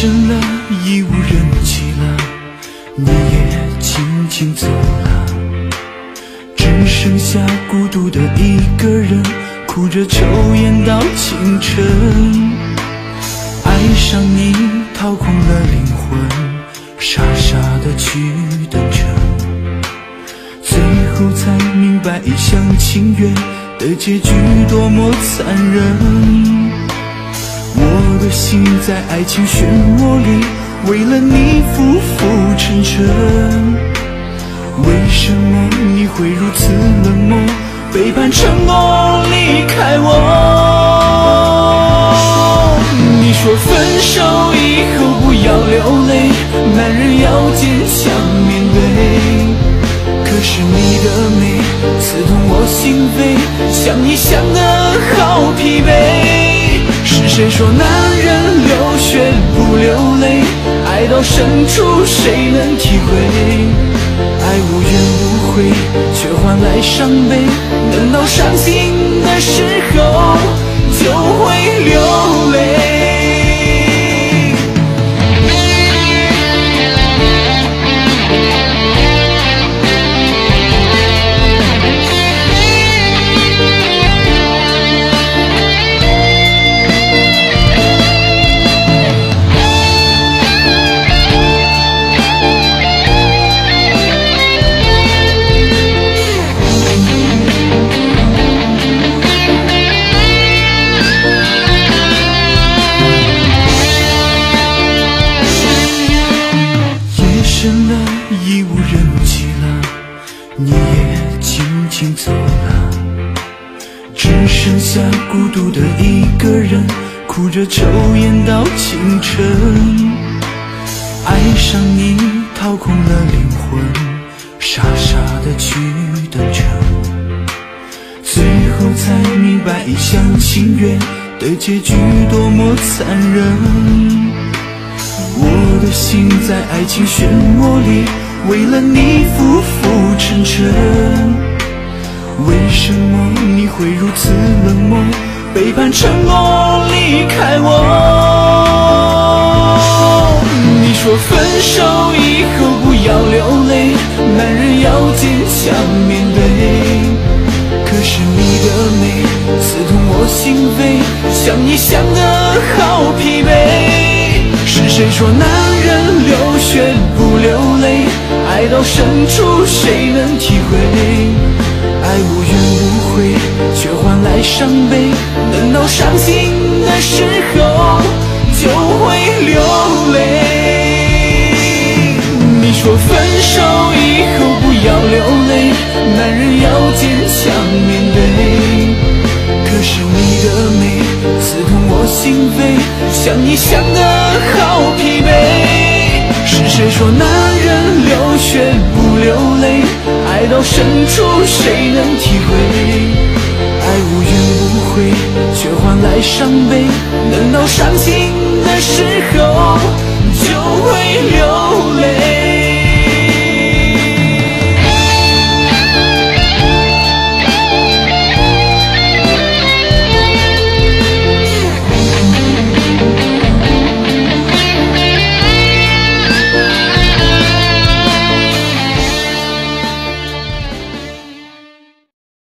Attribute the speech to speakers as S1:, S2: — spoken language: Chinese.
S1: 深了，已无人气了，你也静静走了，只剩下孤独的一个人，哭着抽烟到清晨。爱上你，掏空了灵魂，傻傻的去等着，最后才明白一厢情愿的结局多么残忍。我的心在爱情漩涡里，为了你浮浮沉沉。为什么你会如此冷漠，背叛承诺，离开我？你说分手以后不要流泪，男人要坚强面对。可是你的美刺痛我心扉，想你想得好疲惫。谁说男人流血不流泪？爱到深处谁能体会？爱无怨无悔，却换来伤悲。等到伤心的时候，就会流泪。已无人迹了你也轻轻走了。只剩下孤独的一个人哭着抽烟到清晨。爱上你掏空了灵魂傻傻的去等着。最后才明白一厢情愿的结局多么残忍。的心在爱情漩涡里，为了你浮浮沉沉，为什么你会如此冷漠？背叛承诺，离开我。你说分手以后不要流泪，男人要坚强面对。可是你的美刺痛我心扉，想你想得好疲惫。是谁说男人流血不流泪？爱到深处谁能体会？爱无怨无悔，却换来伤悲。等到伤心的时候，就会流泪。心扉，想你想的好疲惫。是谁说男人流血不流泪？爱到深处，谁能体会？爱无怨无悔，却换来伤悲。难道伤心的时候，就会流泪。